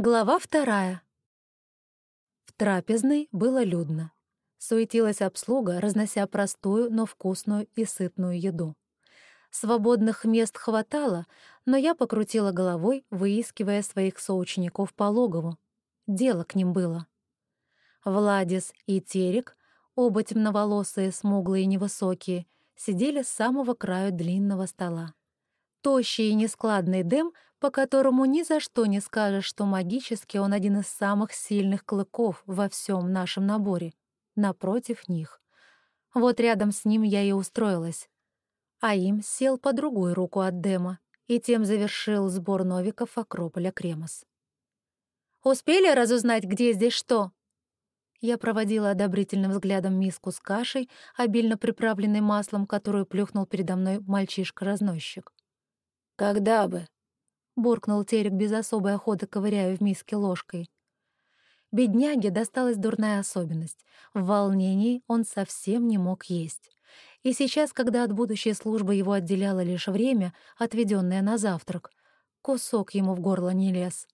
Глава вторая. В трапезной было людно. Суетилась обслуга, разнося простую, но вкусную и сытную еду. Свободных мест хватало, но я покрутила головой, выискивая своих соучеников по логову. Дело к ним было. Владис и Терек, оба темноволосые, смуглые и невысокие, сидели с самого краю длинного стола. Тощий и нескладный Дэм — по которому ни за что не скажешь, что магически он один из самых сильных клыков во всем нашем наборе, напротив них. Вот рядом с ним я и устроилась. А им сел по другую руку от Дема и тем завершил сбор новиков Акрополя Кремос. «Успели разузнать, где здесь что?» Я проводила одобрительным взглядом миску с кашей, обильно приправленной маслом, которую плюхнул передо мной мальчишка-разносчик. «Когда бы?» Буркнул Терек без особой охоты, ковыряя в миске ложкой. Бедняге досталась дурная особенность. В волнении он совсем не мог есть. И сейчас, когда от будущей службы его отделяло лишь время, отведенное на завтрак, кусок ему в горло не лез.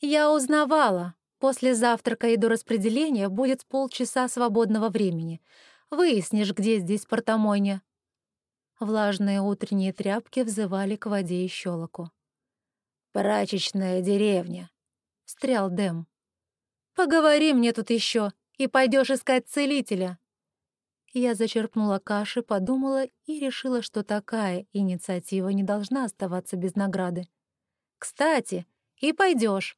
«Я узнавала. После завтрака и до распределения будет полчаса свободного времени. Выяснишь, где здесь портомойня». Влажные утренние тряпки взывали к воде и щелоку. «Прачечная деревня», — встрял Дэм. «Поговори мне тут еще, и пойдешь искать целителя». Я зачерпнула каши, подумала и решила, что такая инициатива не должна оставаться без награды. «Кстати, и пойдешь.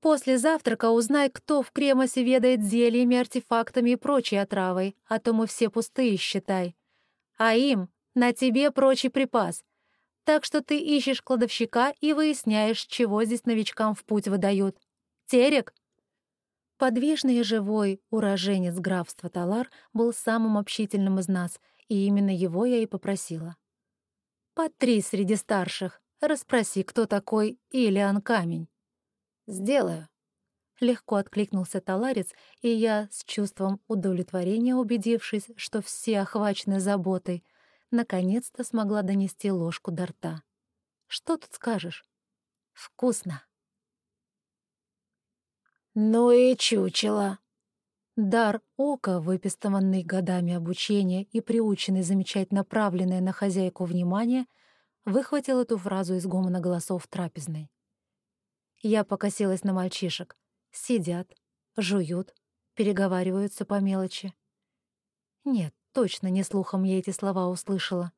После завтрака узнай, кто в Кремосе ведает зельями, артефактами и прочей отравой, а то мы все пустые, считай. А им на тебе прочий припас, так что ты ищешь кладовщика и выясняешь, чего здесь новичкам в путь выдают. Терек?» Подвижный и живой уроженец графства Талар был самым общительным из нас, и именно его я и попросила. «Потри среди старших, расспроси, кто такой Илиан Камень». «Сделаю», — легко откликнулся Таларец, и я, с чувством удовлетворения убедившись, что все охвачены заботой, наконец-то смогла донести ложку до рта. Что тут скажешь? Вкусно. Ну и чучело. Дар ока, выпистованный годами обучения и приученный замечать направленное на хозяйку внимание, выхватил эту фразу из гомона голосов трапезной. Я покосилась на мальчишек. Сидят, жуют, переговариваются по мелочи. Нет, Точно не слухом я эти слова услышала.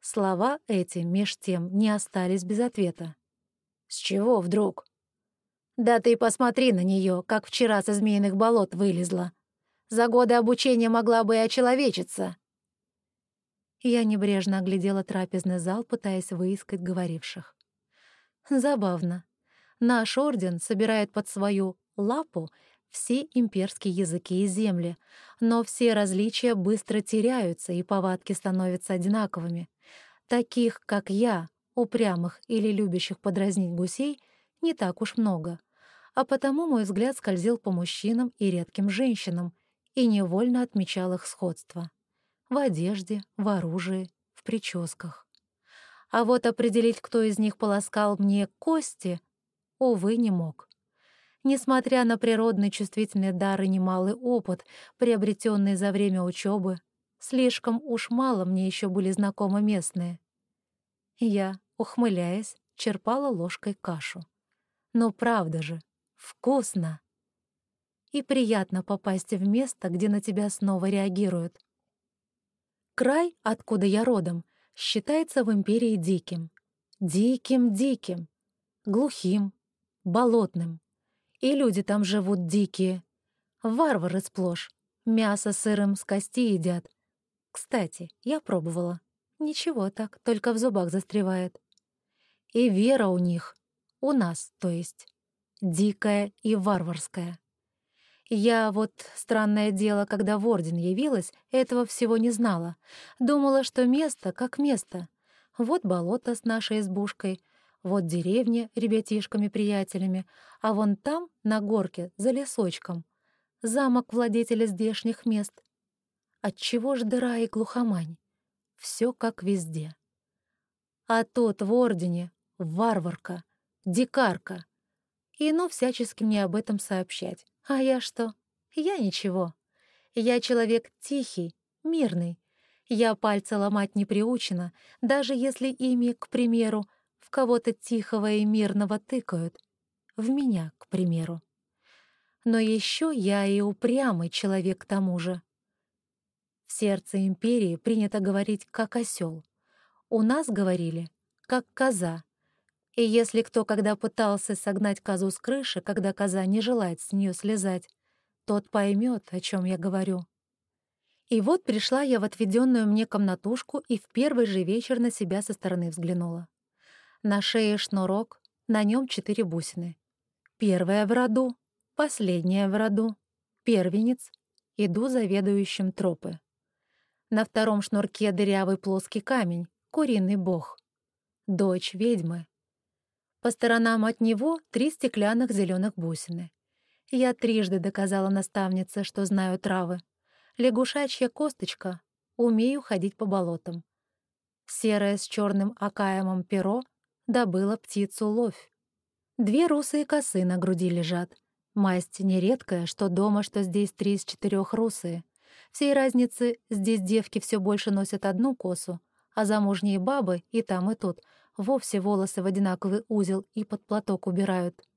Слова эти, меж тем, не остались без ответа. «С чего вдруг?» «Да ты посмотри на нее, как вчера со змеиных болот вылезла. За годы обучения могла бы и очеловечиться». Я небрежно оглядела трапезный зал, пытаясь выискать говоривших. Забавно. Наш орден собирает под свою лапу все имперские языки и земли, но все различия быстро теряются, и повадки становятся одинаковыми. Таких, как я, упрямых или любящих подразнить гусей, не так уж много. А потому мой взгляд скользил по мужчинам и редким женщинам и невольно отмечал их сходство. В одежде, в оружии, в прическах. А вот определить, кто из них полоскал мне кости, увы, не мог. Несмотря на природный чувствительный дар и немалый опыт, приобретенный за время учебы, слишком уж мало мне еще были знакомы местные. Я, ухмыляясь, черпала ложкой кашу. Но правда же, вкусно! И приятно попасть в место, где на тебя снова реагируют. Край, откуда я родом, считается в империи диким. Диким-диким. Глухим, болотным. И люди там живут дикие. Варвары сплошь. Мясо сырым с кости едят. Кстати, я пробовала. Ничего так, только в зубах застревает. И вера у них, у нас, то есть, дикая и варварская. Я вот, странное дело, когда в Орден явилась, этого всего не знала. Думала, что место как место. Вот болото с нашей избушкой, вот деревня ребятишками-приятелями, а вон там, на горке, за лесочком, замок владетеля здешних мест. Отчего ж дыра и глухомань? Все как везде. А тот в Ордене — варварка, дикарка. и ну всячески мне об этом сообщать. А я что? Я ничего. Я человек тихий, мирный. Я пальцы ломать не приучена, даже если ими, к примеру, в кого-то тихого и мирного тыкают. В меня, к примеру. Но еще я и упрямый человек к тому же. В сердце империи принято говорить как осел. У нас говорили как коза. И если кто когда пытался согнать козу с крыши, когда коза не желает с нее слезать, тот поймет, о чем я говорю. И вот пришла я в отведенную мне комнатушку и в первый же вечер на себя со стороны взглянула. На шее шнурок, на нем четыре бусины. Первая в роду, последняя в роду, первенец, иду заведующим тропы. На втором шнурке дырявый плоский камень, куриный бог. Дочь ведьмы. По сторонам от него три стеклянных зеленых бусины. Я трижды доказала наставнице, что знаю травы. Лягушачья косточка, умею ходить по болотам. Серое с черным окаемом перо добыла птицу ловь. Две русые косы на груди лежат. Масть нередкая, что дома, что здесь три из четырех русые. Всей разницы здесь девки все больше носят одну косу, а замужние бабы и там, и тут вовсе волосы в одинаковый узел и под платок убирают.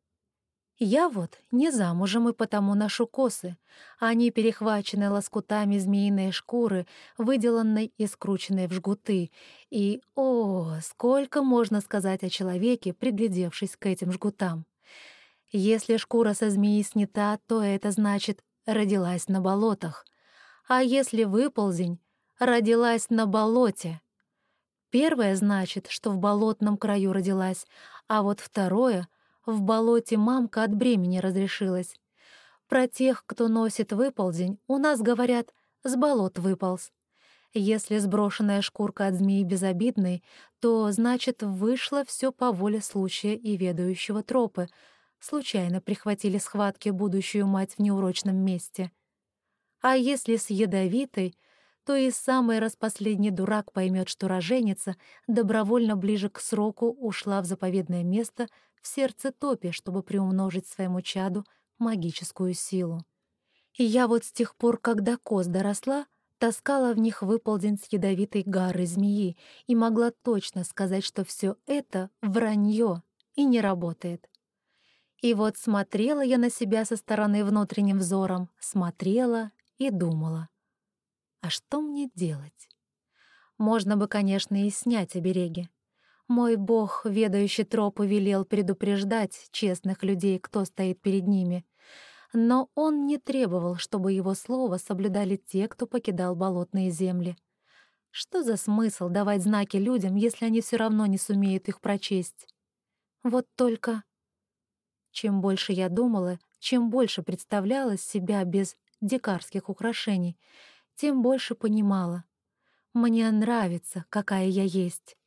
Я вот не замужем и потому ношу косы. Они перехвачены лоскутами змеиной шкуры, выделанной и скрученной в жгуты. И, о, сколько можно сказать о человеке, приглядевшись к этим жгутам. Если шкура со змеи снята, то это значит «родилась на болотах». А если выползень, родилась на болоте. Первое значит, что в болотном краю родилась, а вот второе — в болоте мамка от бремени разрешилась. Про тех, кто носит выползень, у нас говорят «с болот выполз». Если сброшенная шкурка от змеи безобидной, то, значит, вышло все по воле случая и ведающего тропы. Случайно прихватили схватки будущую мать в неурочном месте. А если с ядовитой, то и самый распоследний дурак поймет, что роженица добровольно ближе к сроку ушла в заповедное место в сердце топи, чтобы приумножить своему чаду магическую силу. И я вот с тех пор, когда коз доросла, таскала в них выползень с ядовитой гарой змеи и могла точно сказать, что все это — вранье и не работает. И вот смотрела я на себя со стороны внутренним взором, смотрела и думала. А что мне делать? Можно бы, конечно, и снять обереги. Мой бог, ведающий тропы, велел предупреждать честных людей, кто стоит перед ними. Но он не требовал, чтобы его слово соблюдали те, кто покидал болотные земли. Что за смысл давать знаки людям, если они все равно не сумеют их прочесть? Вот только... Чем больше я думала, чем больше представляла себя без дикарских украшений, тем больше понимала. Мне нравится, какая я есть.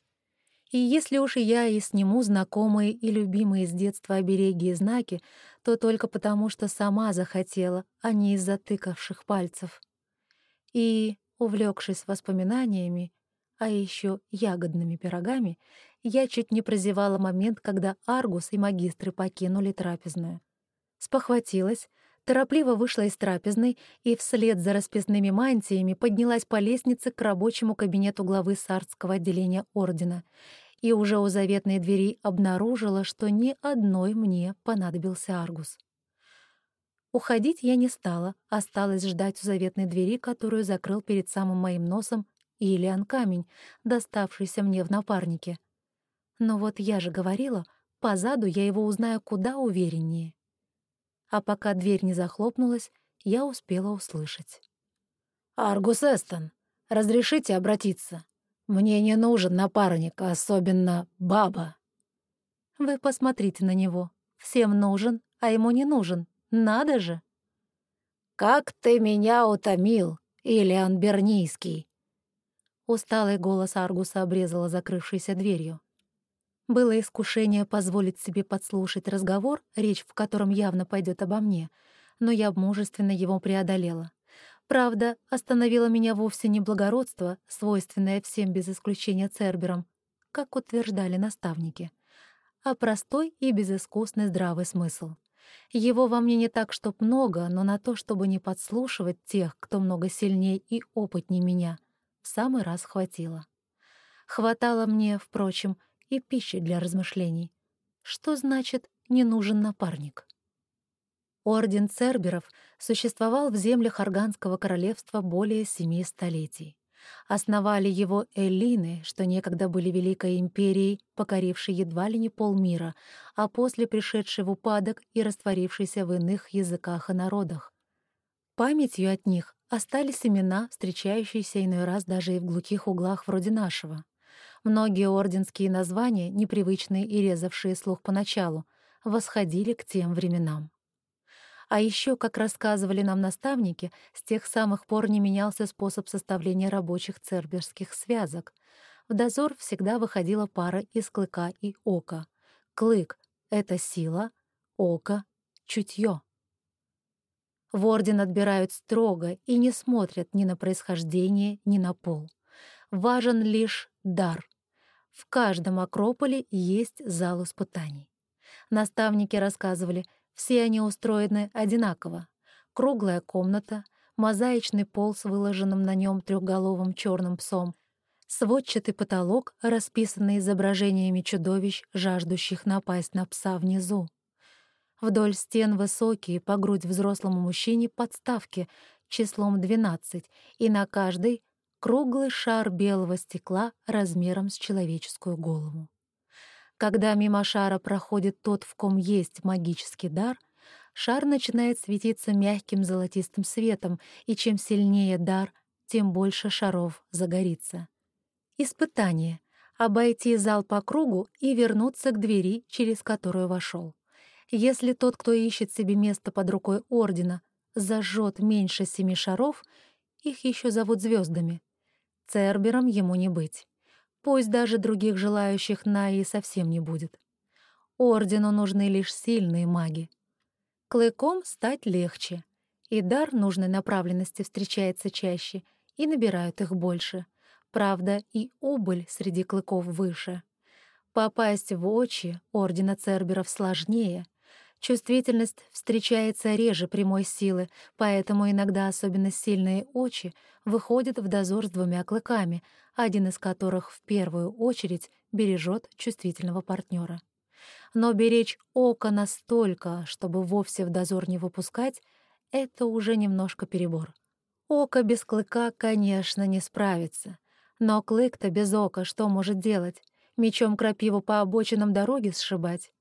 И если уж я и сниму знакомые и любимые с детства обереги и знаки, то только потому, что сама захотела, а не из затыкавших пальцев. И, увлекшись воспоминаниями, а еще ягодными пирогами, я чуть не прозевала момент, когда Аргус и магистры покинули трапезную. Спохватилась, торопливо вышла из трапезной и вслед за расписными мантиями поднялась по лестнице к рабочему кабинету главы сардского отделения Ордена и уже у заветной двери обнаружила, что ни одной мне понадобился Аргус. Уходить я не стала, осталось ждать у заветной двери, которую закрыл перед самым моим носом Илиан Камень, доставшийся мне в напарнике. Но вот я же говорила, позаду я его узнаю куда увереннее. А пока дверь не захлопнулась, я успела услышать. «Аргус Эстон, разрешите обратиться?» Мне не нужен напарник, особенно баба. Вы посмотрите на него. Всем нужен, а ему не нужен. Надо же. Как ты меня утомил, Ильян Бернийский. Усталый голос Аргуса обрезала закрывшейся дверью. Было искушение позволить себе подслушать разговор, речь в котором явно пойдет обо мне, но я мужественно его преодолела. Правда, остановило меня вовсе не благородство, свойственное всем без исключения Церберам, как утверждали наставники, а простой и безыскусный здравый смысл. Его во мне не так, чтоб много, но на то, чтобы не подслушивать тех, кто много сильнее и опытнее меня, в самый раз хватило. Хватало мне, впрочем, и пищи для размышлений. Что значит «не нужен напарник»? Орден Церберов существовал в землях Арганского королевства более семи столетий. Основали его эллины, что некогда были Великой империей, покорившей едва ли не полмира, а после пришедшей в упадок и растворившейся в иных языках и народах. Памятью от них остались имена, встречающиеся иной раз даже и в глухих углах вроде нашего. Многие орденские названия, непривычные и резавшие слух поначалу, восходили к тем временам. А еще, как рассказывали нам наставники, с тех самых пор не менялся способ составления рабочих церберских связок. В дозор всегда выходила пара из клыка и ока. Клык — это сила, око — чутье. В орден отбирают строго и не смотрят ни на происхождение, ни на пол. Важен лишь дар. В каждом акрополе есть зал испытаний. Наставники рассказывали — все они устроены одинаково. Круглая комната, мозаичный пол с выложенным на нем трехголовым черным псом, сводчатый потолок, расписанный изображениями чудовищ, жаждущих напасть на пса внизу. Вдоль стен высокие, по грудь взрослому мужчине, подставки числом 12, и на каждой — круглый шар белого стекла размером с человеческую голову. Когда мимо шара проходит тот, в ком есть магический дар, шар начинает светиться мягким золотистым светом, и чем сильнее дар, тем больше шаров загорится. Испытание — обойти зал по кругу и вернуться к двери, через которую вошел. Если тот, кто ищет себе место под рукой Ордена, зажжет меньше семи шаров, их еще зовут звездами, Цербером ему не быть. Пусть даже других желающих на и совсем не будет. Ордену нужны лишь сильные маги. Клыком стать легче, и дар нужной направленности встречается чаще, и набирают их больше. Правда, и убыль среди клыков выше. Попасть в очи Ордена Церберов сложнее. Чувствительность встречается реже прямой силы, поэтому иногда особенно сильные очи выходят в дозор с двумя клыками, один из которых в первую очередь бережет чувствительного партнера. Но беречь око настолько, чтобы вовсе в дозор не выпускать, это уже немножко перебор. Око без клыка, конечно, не справится. Но клык-то без ока что может делать? Мечом крапиву по обочинам дороги сшибать?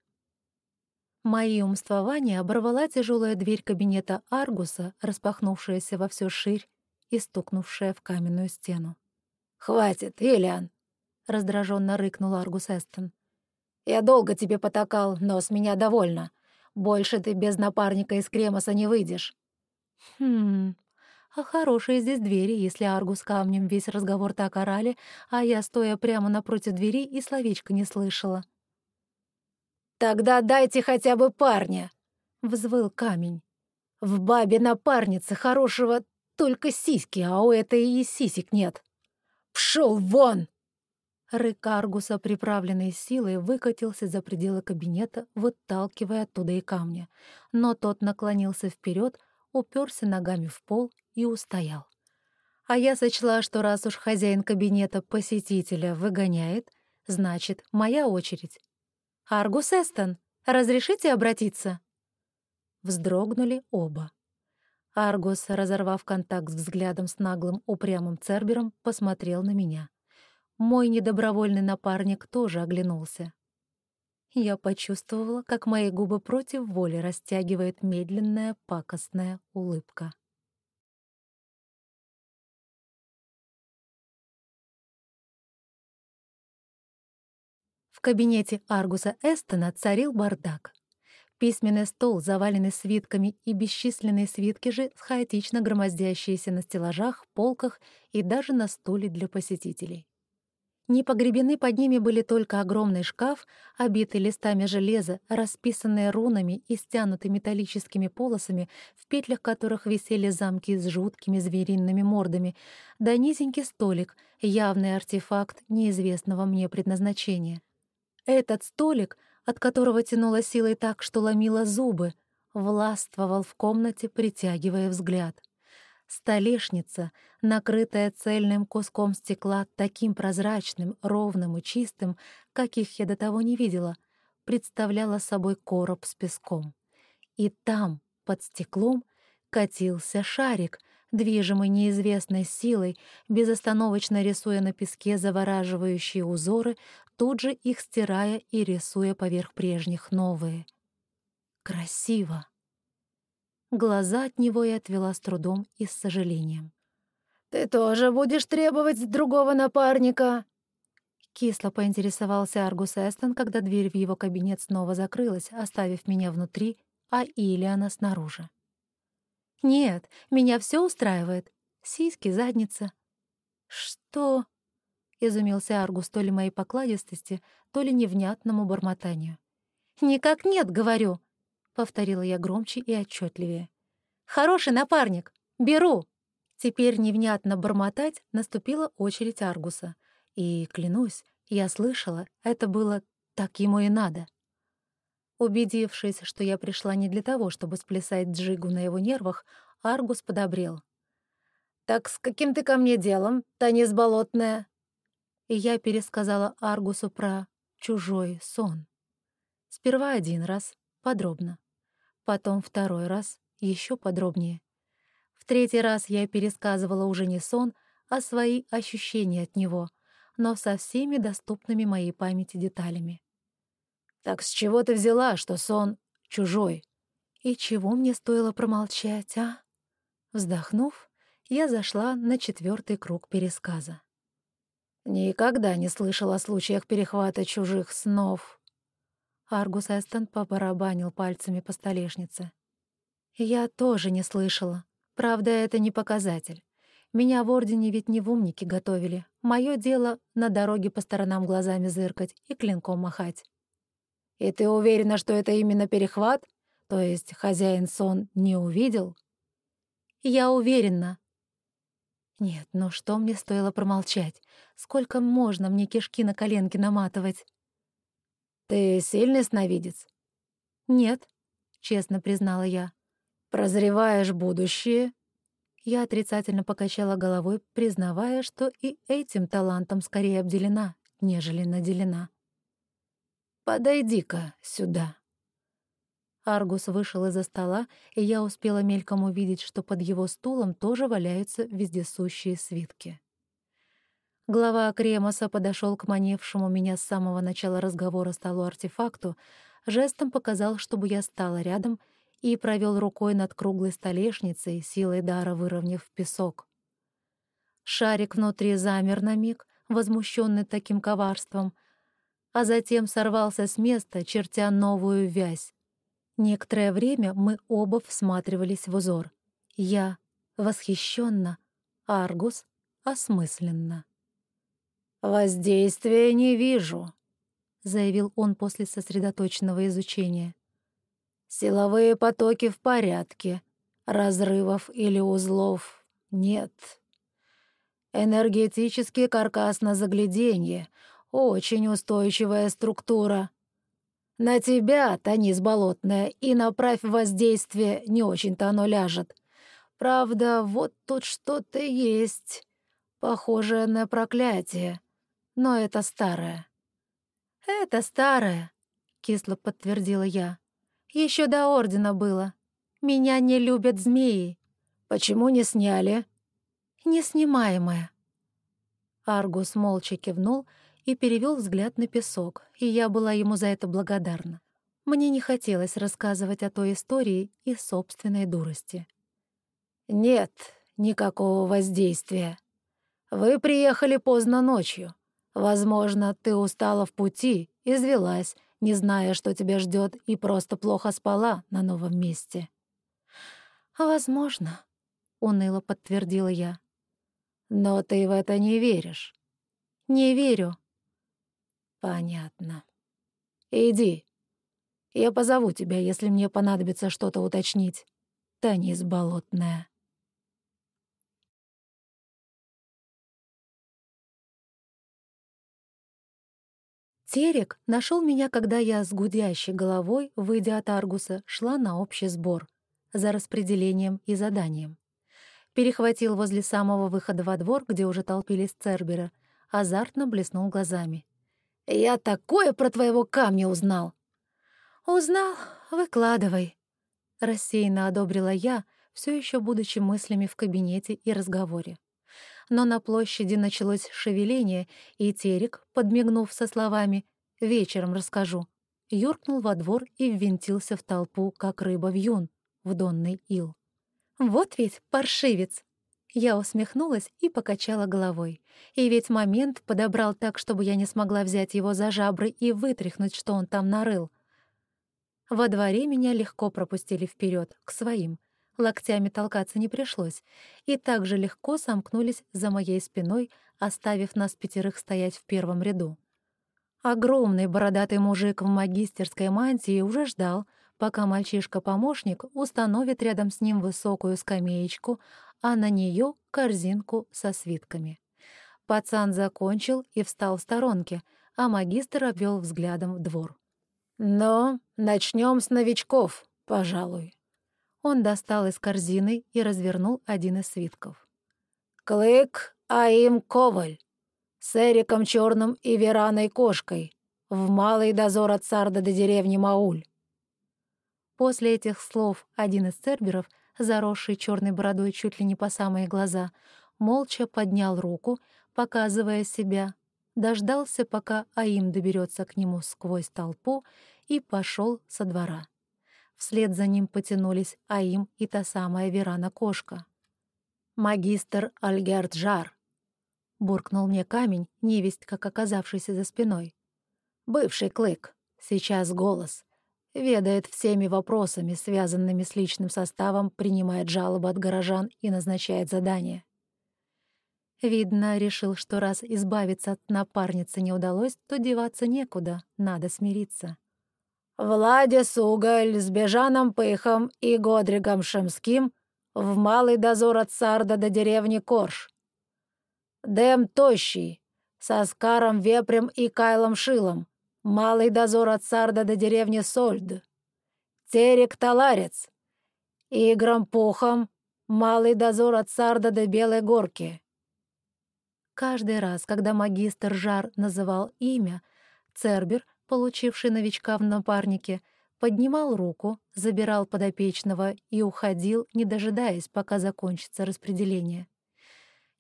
Мои умствования оборвала тяжелая дверь кабинета Аргуса, распахнувшаяся во всю ширь и стукнувшая в каменную стену. «Хватит, Ильян!» — раздраженно рыкнул Аргус Эстон. «Я долго тебе потакал, но с меня довольно. Больше ты без напарника из Кремоса не выйдешь». «Хм, а хорошие здесь двери, если Аргус камнем весь разговор так орали, а я, стоя прямо напротив двери, и словечко не слышала». «Тогда дайте хотя бы парня!» — взвыл камень. «В бабе напарницы хорошего только сиськи, а у этой и сисек нет». Пшел вон!» Рык Аргуса, приправленный силой, выкатился за пределы кабинета, выталкивая оттуда и камня. Но тот наклонился вперед, уперся ногами в пол и устоял. А я сочла, что раз уж хозяин кабинета посетителя выгоняет, значит, моя очередь. «Аргус Эстон, разрешите обратиться?» Вздрогнули оба. Аргус, разорвав контакт с взглядом с наглым упрямым Цербером, посмотрел на меня. Мой недобровольный напарник тоже оглянулся. Я почувствовала, как мои губы против воли растягивает медленная пакостная улыбка. Кабинете Аргуса Эстона царил бардак. Письменный стол, заваленный свитками, и бесчисленные свитки же, хаотично громоздящиеся на стеллажах, полках и даже на стуле для посетителей. Не погребены под ними были только огромный шкаф, обитый листами железа, расписанные рунами и стянутый металлическими полосами, в петлях которых висели замки с жуткими звериными мордами, да низенький столик, явный артефакт неизвестного мне предназначения. Этот столик — от которого тянуло силой так, что ломило зубы, властвовал в комнате, притягивая взгляд. Столешница, накрытая цельным куском стекла, таким прозрачным, ровным и чистым, каких я до того не видела, представляла собой короб с песком. И там, под стеклом, катился шарик, движимый неизвестной силой, безостановочно рисуя на песке завораживающие узоры, тут же их стирая и рисуя поверх прежних новые. Красиво. Глаза от него я отвела с трудом и с сожалением. «Ты тоже будешь требовать другого напарника?» Кисло поинтересовался Аргус Эстон, когда дверь в его кабинет снова закрылась, оставив меня внутри, а Ильяна снаружи. «Нет, меня все устраивает. Сиськи, задница». «Что?» — изумился Аргус то ли моей покладистости, то ли невнятному бормотанию. «Никак нет, говорю», — повторила я громче и отчетливее. «Хороший напарник! Беру!» Теперь невнятно бормотать наступила очередь Аргуса. И, клянусь, я слышала, это было так ему и надо. Убедившись, что я пришла не для того, чтобы сплясать джигу на его нервах, Аргус подобрел. «Так с каким ты ко мне делом, Танис Болотная?» И я пересказала Аргусу про чужой сон. Сперва один раз, подробно. Потом второй раз, еще подробнее. В третий раз я пересказывала уже не сон, а свои ощущения от него, но со всеми доступными моей памяти деталями. «Так с чего ты взяла, что сон чужой?» «И чего мне стоило промолчать, а?» Вздохнув, я зашла на четвертый круг пересказа. «Никогда не слышала о случаях перехвата чужих снов». Аргус Эстон побарабанил пальцами по столешнице. «Я тоже не слышала. Правда, это не показатель. Меня в Ордене ведь не в умники готовили. Мое дело — на дороге по сторонам глазами зыркать и клинком махать». «И ты уверена, что это именно перехват? То есть хозяин сон не увидел?» Я уверена. Нет, но что мне стоило промолчать? Сколько можно мне кишки на коленки наматывать? Ты сильный сновидец? Нет, честно признала я. Прозреваешь будущее? Я отрицательно покачала головой, признавая, что и этим талантом скорее обделена, нежели наделена. «Подойди-ка сюда». Аргус вышел из-за стола, и я успела мельком увидеть, что под его стулом тоже валяются вездесущие свитки. Глава Кремоса подошел к маневшему меня с самого начала разговора столу-артефакту, жестом показал, чтобы я стала рядом, и провел рукой над круглой столешницей, силой дара выровняв песок. Шарик внутри замер на миг, возмущенный таким коварством, а затем сорвался с места, чертя новую вязь. Некоторое время мы оба всматривались в узор. Я восхищенно, Аргус осмысленно. «Воздействия не вижу», — заявил он после сосредоточенного изучения. «Силовые потоки в порядке, разрывов или узлов нет. Энергетический каркас на загляденье, очень устойчивая структура. На тебя, Танис Болотная, и направь воздействие, не очень-то оно ляжет. Правда, вот тут что-то есть, похожее на проклятие, но это старое». «Это старое», — кисло подтвердила я. Еще до Ордена было. Меня не любят змеи». «Почему не сняли?» «Неснимаемое». Аргус молча кивнул и перевел взгляд на песок, и я была ему за это благодарна. Мне не хотелось рассказывать о той истории и собственной дурости. «Нет никакого воздействия. Вы приехали поздно ночью. Возможно, ты устала в пути, извелась, не зная, что тебя ждет, и просто плохо спала на новом месте». «Возможно», — уныло подтвердила я. «Но ты в это не веришь». «Не верю», «Понятно. Иди. Я позову тебя, если мне понадобится что-то уточнить. Танис Болотная». Терек нашел меня, когда я с гудящей головой, выйдя от Аргуса, шла на общий сбор за распределением и заданием. Перехватил возле самого выхода во двор, где уже толпились Цербера, азартно блеснул глазами. «Я такое про твоего камня узнал!» «Узнал? Выкладывай!» Рассеянно одобрила я, все еще будучи мыслями в кабинете и разговоре. Но на площади началось шевеление, и Терек, подмигнув со словами «Вечером расскажу», юркнул во двор и ввинтился в толпу, как рыба в юн, в донный ил. «Вот ведь паршивец!» Я усмехнулась и покачала головой. И ведь момент подобрал так, чтобы я не смогла взять его за жабры и вытряхнуть, что он там нарыл. Во дворе меня легко пропустили вперед к своим. Локтями толкаться не пришлось. И так же легко сомкнулись за моей спиной, оставив нас пятерых стоять в первом ряду. Огромный бородатый мужик в магистерской мантии уже ждал, пока мальчишка-помощник установит рядом с ним высокую скамеечку, а на нее корзинку со свитками. Пацан закончил и встал в сторонке, а магистр обвел взглядом в двор. «Но начнем с новичков, пожалуй». Он достал из корзины и развернул один из свитков. «Клык Аим Коваль, с Эриком Черным и Вераной Кошкой, в малый дозор от Сарда до деревни Мауль». После этих слов один из церберов, заросший черной бородой чуть ли не по самые глаза, молча поднял руку, показывая себя, дождался, пока Аим доберется к нему сквозь толпу, и пошел со двора. Вслед за ним потянулись Аим и та самая Верана-кошка. «Магистр Альгерт Жар», — буркнул мне камень, невесть, как оказавшийся за спиной. «Бывший клык, сейчас голос» ведает всеми вопросами, связанными с личным составом, принимает жалобы от горожан и назначает задания. Видно, решил, что раз избавиться от напарницы не удалось, то деваться некуда, надо смириться. «Владис Уголь с Бежаном Пыхом и Годригом Шемским в малый дозор от Сарда до деревни Корж. Дэм Тощий с Аскаром Вепрем и Кайлом Шилом, Малый дозор от Сарда до деревни Сольд. Терек Таларец. Игром Пухом. Малый дозор от Сарда до Белой Горки. Каждый раз, когда магистр Жар называл имя, Цербер, получивший новичка в напарнике, поднимал руку, забирал подопечного и уходил, не дожидаясь, пока закончится распределение.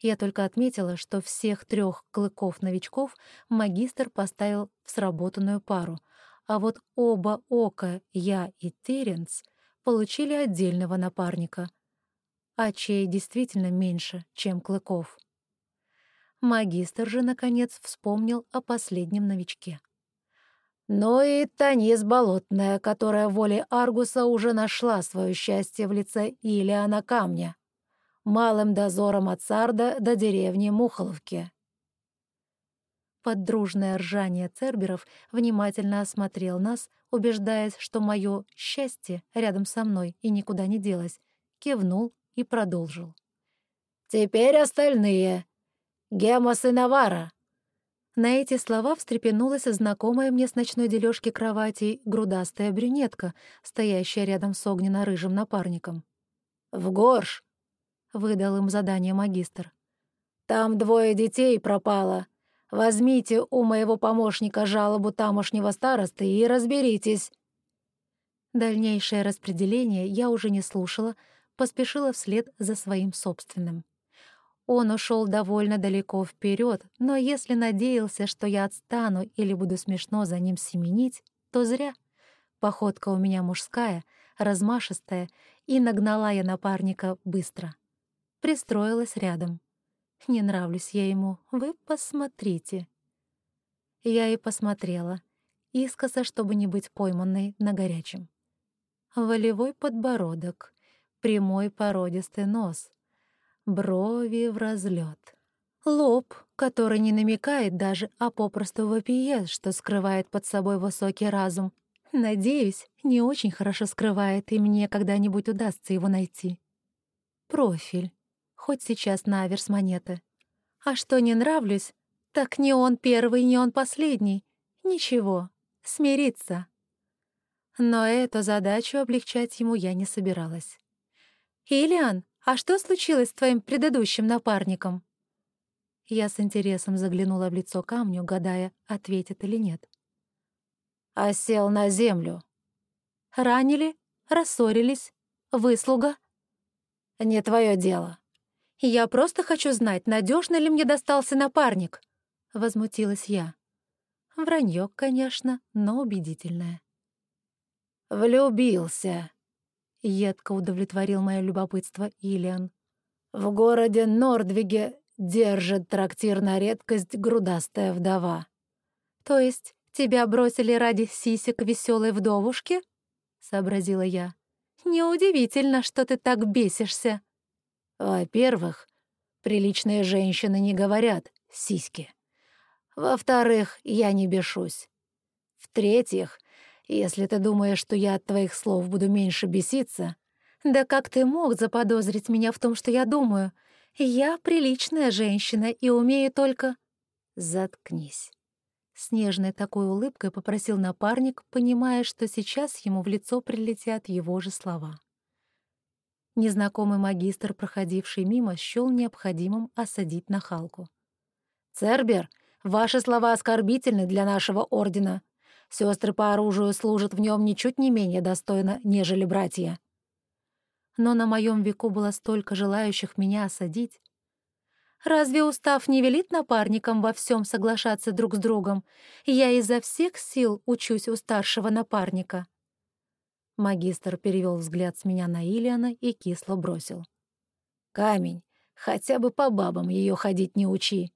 Я только отметила, что всех трех клыков-новичков магистр поставил в сработанную пару, а вот оба Ока, я и Теренс получили отдельного напарника. А чей действительно меньше, чем клыков. Магистр же, наконец, вспомнил о последнем новичке. Но «Ну и Танис Болотная, которая волей Аргуса уже нашла свое счастье в лице Илиана Камня малым дозором от Сарда до деревни Мухоловки. Под дружное ржание церберов внимательно осмотрел нас, убеждаясь, что мое счастье рядом со мной и никуда не делось, кивнул и продолжил. «Теперь остальные. Гемос и Навара». На эти слова встрепенулась знакомая мне с ночной дележки кровати грудастая брюнетка, стоящая рядом с огненно-рыжим напарником. «В горш!» — выдал им задание магистр. «Там двое детей пропало. Возьмите у моего помощника жалобу тамошнего старосты и разберитесь». Дальнейшее распределение я уже не слушала, поспешила вслед за своим собственным. Он ушел довольно далеко вперед, но если надеялся, что я отстану или буду смешно за ним семенить, то зря. Походка у меня мужская, размашистая, и нагнала я напарника быстро пристроилась рядом. Не нравлюсь я ему, вы посмотрите. Я и посмотрела, искоса, чтобы не быть пойманной на горячем. Волевой подбородок, прямой породистый нос, брови в разлет, лоб, который не намекает даже, а попросту вопиет, что скрывает под собой высокий разум. Надеюсь, не очень хорошо скрывает, и мне когда-нибудь удастся его найти. Профиль хоть сейчас на аверс монеты. А что не нравлюсь, так не он первый, не он последний. Ничего, смириться. Но эту задачу облегчать ему я не собиралась. «Ильян, а что случилось с твоим предыдущим напарником?» Я с интересом заглянула в лицо камню, гадая, ответит или нет. «Осел на землю». «Ранили? Рассорились? Выслуга?» «Не твое дело». «Я просто хочу знать, надежно ли мне достался напарник», — возмутилась я. Вранье, конечно, но убедительное. «Влюбился», — едко удовлетворил мое любопытство Ильян. «В городе Нордвиге держит трактир на редкость грудастая вдова». «То есть тебя бросили ради сисек веселой вдовушки?» — сообразила я. «Неудивительно, что ты так бесишься». «Во-первых, приличные женщины не говорят «сиськи». Во-вторых, я не бешусь. В-третьих, если ты думаешь, что я от твоих слов буду меньше беситься... Да как ты мог заподозрить меня в том, что я думаю? Я приличная женщина и умею только... Заткнись. С нежной такой улыбкой попросил напарник, понимая, что сейчас ему в лицо прилетят его же слова. Незнакомый магистр, проходивший мимо, счёл необходимым осадить нахалку. «Цербер, ваши слова оскорбительны для нашего ордена. Сестры по оружию служат в нем ничуть не менее достойно, нежели братья. Но на моем веку было столько желающих меня осадить. Разве устав не велит напарникам во всем соглашаться друг с другом? Я изо всех сил учусь у старшего напарника. Магистр перевел взгляд с меня на Ильяна и кисло бросил. «Камень, хотя бы по бабам ее ходить не учи».